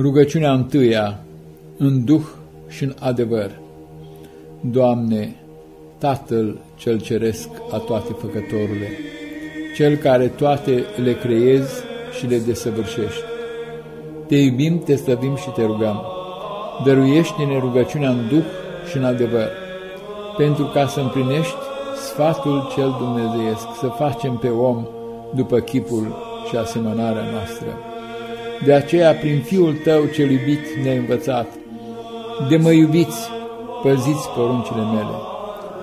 Rugăciunea întâia, în duh și în adevăr. Doamne, Tatăl cel Ceresc a toate făcătorule, Cel care toate le creezi și le desăvârșești. Te iubim, te slăvim și te rugăm. Dăruiește-ne rugăciunea în duh și în adevăr, pentru ca să împlinești sfatul cel dumnezeiesc, să facem pe om după chipul și asemănarea noastră. De aceea, prin Fiul Tău cel iubit ne-ai învățat, de mă iubiți, păziți poruncile mele,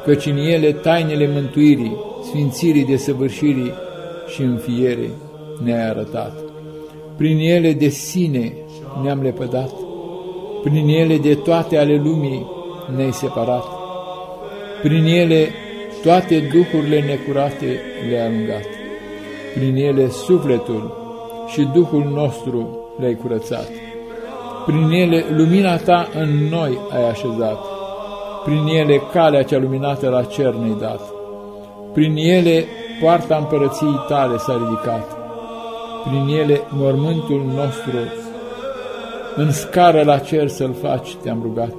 căci în ele tainele mântuirii, sfințirii, desăvârșirii și înfierii ne-ai arătat. Prin ele de sine ne-am lepădat, prin ele de toate ale lumii ne-ai separat, prin ele toate duhurile necurate le-ai alungat, prin ele sufletul și Duhul nostru le-ai curățat. Prin ele lumina ta în noi ai așezat, prin ele calea cea luminată la cer ne-ai dat, prin ele poarta împărăției tale s-a ridicat, prin ele mormântul nostru în scară la cer să-l faci te-am rugat,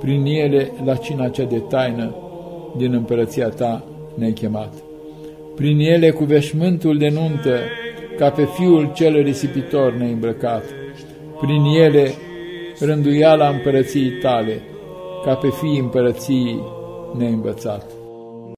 prin ele la cina cea de taină din împărăția ta ne-ai chemat, prin ele cu veșmântul de nuntă ca pe Fiul cel risipitor ne îmbrăcat, prin ele rânduiala împărăției tale, ca pe fii împărăției ne învățat.